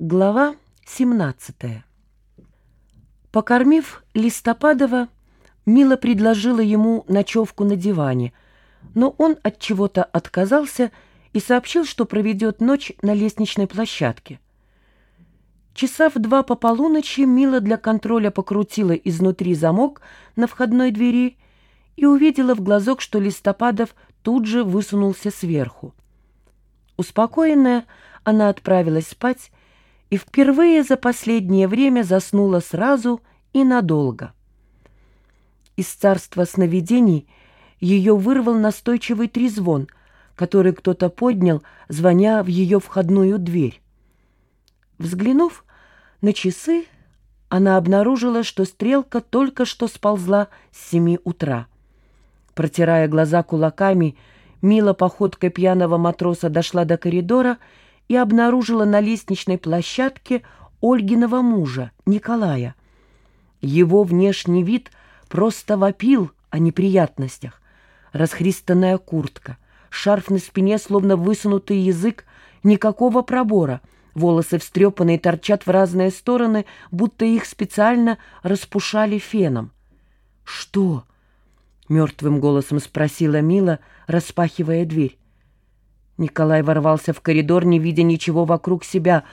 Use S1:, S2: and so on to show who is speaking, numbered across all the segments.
S1: Глава 17 Покормив Листопадова, Мила предложила ему ночевку на диване, но он от чего-то отказался и сообщил, что проведет ночь на лестничной площадке. Часа в два по полуночи Мила для контроля покрутила изнутри замок на входной двери и увидела в глазок, что Листопадов тут же высунулся сверху. Успокоенная, она отправилась спать и впервые за последнее время заснула сразу и надолго. Из царства сновидений ее вырвал настойчивый трезвон, который кто-то поднял, звоня в ее входную дверь. Взглянув на часы, она обнаружила, что стрелка только что сползла с семи утра. Протирая глаза кулаками, Мила походкой пьяного матроса дошла до коридора и обнаружила на лестничной площадке Ольгиного мужа, Николая. Его внешний вид просто вопил о неприятностях. Расхристанная куртка, шарф на спине, словно высунутый язык, никакого пробора, волосы встрепанные торчат в разные стороны, будто их специально распушали феном. «Что?» — мертвым голосом спросила Мила, распахивая дверь. Николай ворвался в коридор, не видя ничего вокруг себя.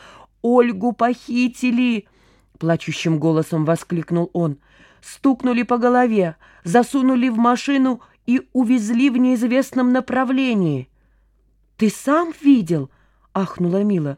S1: «Ольгу похитили!» — плачущим голосом воскликнул он. «Стукнули по голове, засунули в машину и увезли в неизвестном направлении». «Ты сам видел?» — ахнула Мила.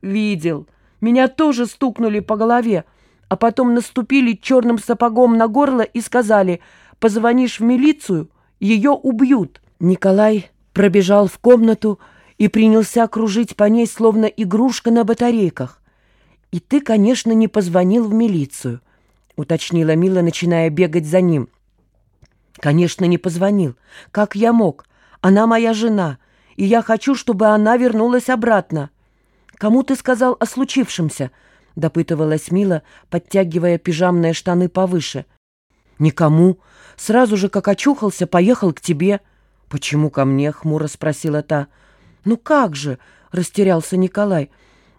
S1: «Видел. Меня тоже стукнули по голове, а потом наступили черным сапогом на горло и сказали, позвонишь в милицию, ее убьют». Николай пробежал в комнату и принялся кружить по ней, словно игрушка на батарейках. «И ты, конечно, не позвонил в милицию», — уточнила Мила, начиная бегать за ним. «Конечно, не позвонил. Как я мог? Она моя жена, и я хочу, чтобы она вернулась обратно». «Кому ты сказал о случившемся?» — допытывалась Мила, подтягивая пижамные штаны повыше. «Никому. Сразу же, как очухался, поехал к тебе». «Почему ко мне?» — хмуро спросила та. «Ну как же?» — растерялся Николай.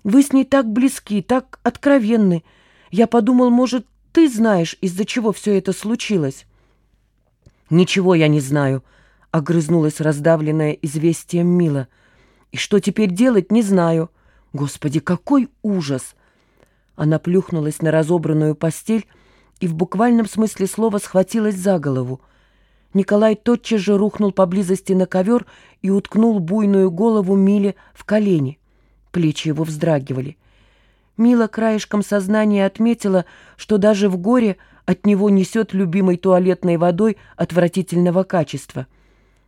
S1: «Вы с ней так близки, так откровенны. Я подумал, может, ты знаешь, из-за чего все это случилось?» «Ничего я не знаю», — огрызнулась раздавленная известием Мила. «И что теперь делать, не знаю. Господи, какой ужас!» Она плюхнулась на разобранную постель и в буквальном смысле слова схватилась за голову — Николай тотчас же рухнул поблизости на ковер и уткнул буйную голову Миле в колени. Плечи его вздрагивали. Мила краешком сознания отметила, что даже в горе от него несет любимой туалетной водой отвратительного качества.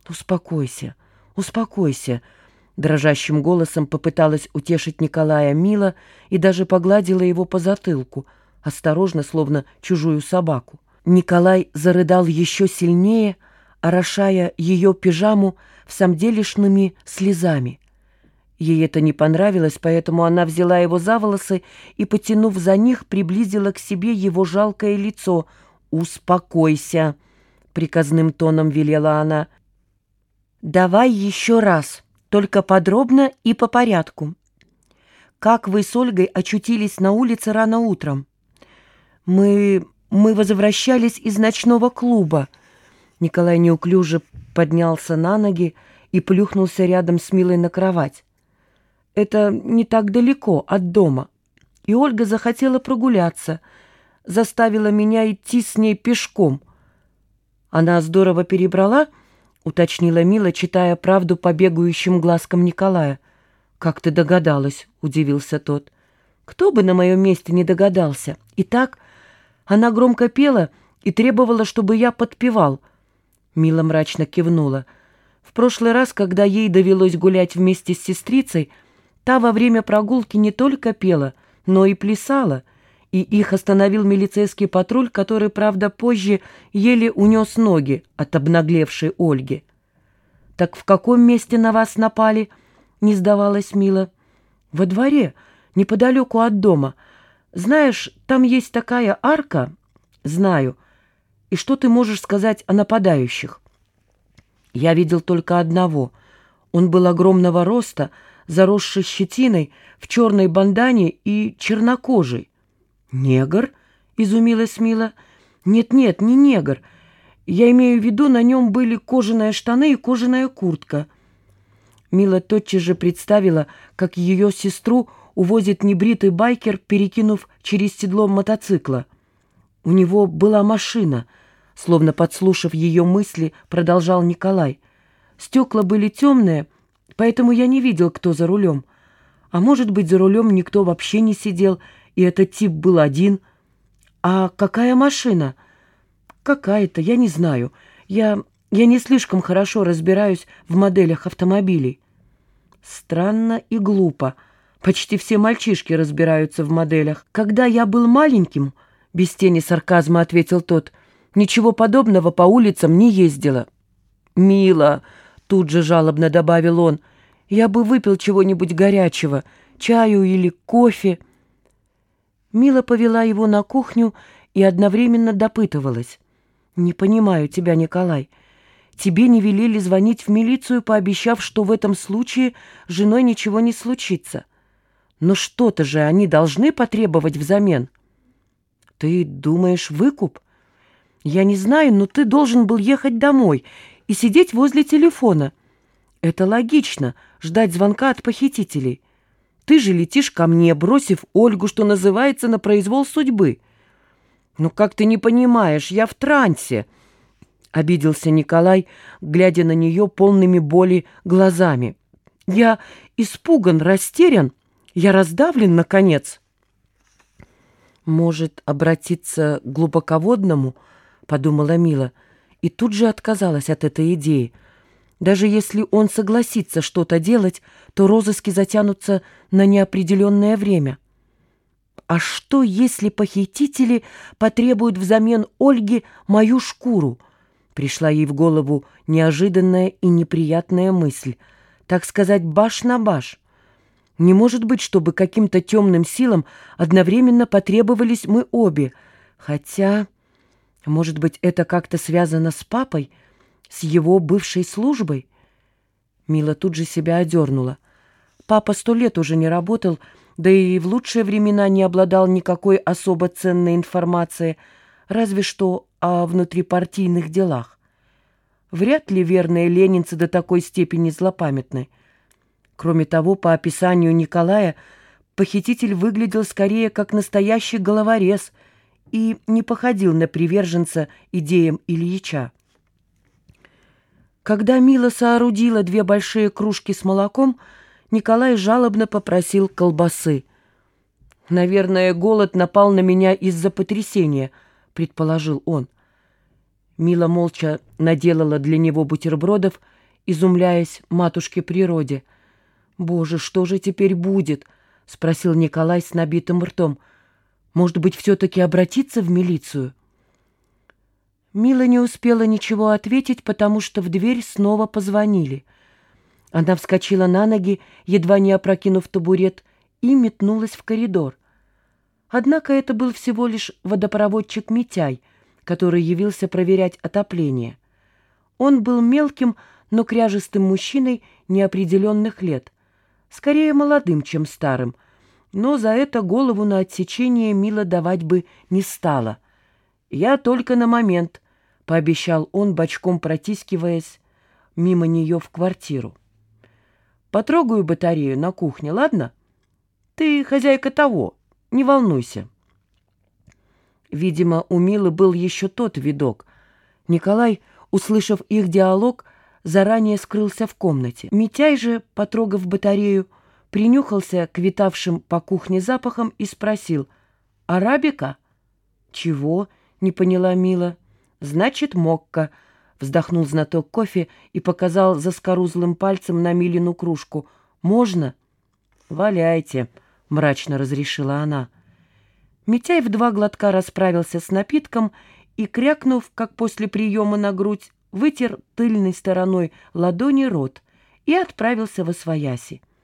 S1: «Успокойся, успокойся», — дрожащим голосом попыталась утешить Николая Мила и даже погладила его по затылку, осторожно, словно чужую собаку. Николай зарыдал еще сильнее, орошая ее пижаму в самделишными слезами. Ей это не понравилось, поэтому она взяла его за волосы и, потянув за них, приблизила к себе его жалкое лицо. «Успокойся!» — приказным тоном велела она. «Давай еще раз, только подробно и по порядку. Как вы с Ольгой очутились на улице рано утром?» «Мы мы возвращались из ночного клуба. Николай неуклюже поднялся на ноги и плюхнулся рядом с Милой на кровать. Это не так далеко от дома. И Ольга захотела прогуляться, заставила меня идти с ней пешком. Она здорово перебрала, уточнила Мила, читая правду по бегающим глазкам Николая. «Как ты догадалась?» — удивился тот. «Кто бы на моем месте не догадался? Итак, она громко пела и требовала, чтобы я подпевал. Мила мрачно кивнула. В прошлый раз, когда ей довелось гулять вместе с сестрицей, та во время прогулки не только пела, но и плясала, и их остановил милицейский патруль, который, правда, позже еле унес ноги от обнаглевшей Ольги. «Так в каком месте на вас напали?» — не сдавалась Мила. «Во дворе, неподалеку от дома». Знаешь, там есть такая арка. Знаю. И что ты можешь сказать о нападающих? Я видел только одного. Он был огромного роста, заросший щетиной, в черной бандане и чернокожий. «Негр?» — изумилась Мила. «Нет-нет, не негр. Я имею в виду, на нем были кожаные штаны и кожаная куртка». Мила тотчас же представила, как ее сестру увозит небритый байкер, перекинув через седло мотоцикла. У него была машина, словно подслушав ее мысли, продолжал Николай. Стекла были темные, поэтому я не видел, кто за рулем. А может быть, за рулем никто вообще не сидел, и этот тип был один. А какая машина? Какая-то, я не знаю. Я, я не слишком хорошо разбираюсь в моделях автомобилей. Странно и глупо. Почти все мальчишки разбираются в моделях. Когда я был маленьким, без тени сарказма ответил тот, ничего подобного по улицам не ездила. «Мило», — тут же жалобно добавил он, — «я бы выпил чего-нибудь горячего, чаю или кофе». Мила повела его на кухню и одновременно допытывалась. «Не понимаю тебя, Николай. Тебе не велели звонить в милицию, пообещав, что в этом случае женой ничего не случится. Но что-то же они должны потребовать взамен. Ты думаешь, выкуп? Я не знаю, но ты должен был ехать домой и сидеть возле телефона. Это логично, ждать звонка от похитителей. Ты же летишь ко мне, бросив Ольгу, что называется, на произвол судьбы. Ну как ты не понимаешь, я в трансе, — обиделся Николай, глядя на нее полными боли глазами. Я испуган, растерян, я раздавлен, наконец. Может, обратиться к глубоководному, — подумала Мила, и тут же отказалась от этой идеи — даже если он согласится что-то делать, то розыски затянутся на неопределенное время. А что, если похитители потребуют взамен Ольги мою шкуру? Пришла ей в голову неожиданная и неприятная мысль. Так сказать, баш на баш. Не может быть, чтобы каким-то темным силам одновременно потребовались мы обе. Хотя, может быть, это как-то связано с папой — с его бывшей службой? Мила тут же себя одернула. Папа сто лет уже не работал, да и в лучшие времена не обладал никакой особо ценной информацией, разве что о внутрипартийных делах. Вряд ли верные ленинцы до такой степени злопамятны. Кроме того, по описанию Николая, похититель выглядел скорее как настоящий головорез и не походил на приверженца идеям Ильича. Когда Мила соорудила две большие кружки с молоком, Николай жалобно попросил колбасы. «Наверное, голод напал на меня из-за потрясения», — предположил он. Мила молча наделала для него бутербродов, изумляясь матушке природе. «Боже, что же теперь будет?» — спросил Николай с набитым ртом. «Может быть, все-таки обратиться в милицию?» Мила не успела ничего ответить, потому что в дверь снова позвонили. Она вскочила на ноги, едва не опрокинув табурет, и метнулась в коридор. Однако это был всего лишь водопроводчик Митяй, который явился проверять отопление. Он был мелким, но кряжестым мужчиной неопределенных лет, скорее молодым, чем старым, но за это голову на отсечение Мила давать бы не стала — «Я только на момент», — пообещал он, бочком протискиваясь мимо нее в квартиру. «Потрогаю батарею на кухне, ладно? Ты хозяйка того, не волнуйся». Видимо, у Милы был еще тот видок. Николай, услышав их диалог, заранее скрылся в комнате. Митяй же, потрогав батарею, принюхался к витавшим по кухне запахам и спросил «Арабика?» «Чего?» — не поняла Мила. «Значит, мокка», — вздохнул знаток кофе и показал заскорузлым пальцем на Милину кружку. «Можно?» «Валяйте», — мрачно разрешила она. Митяй в два глотка расправился с напитком и, крякнув, как после приема на грудь, вытер тыльной стороной ладони рот и отправился во свояси.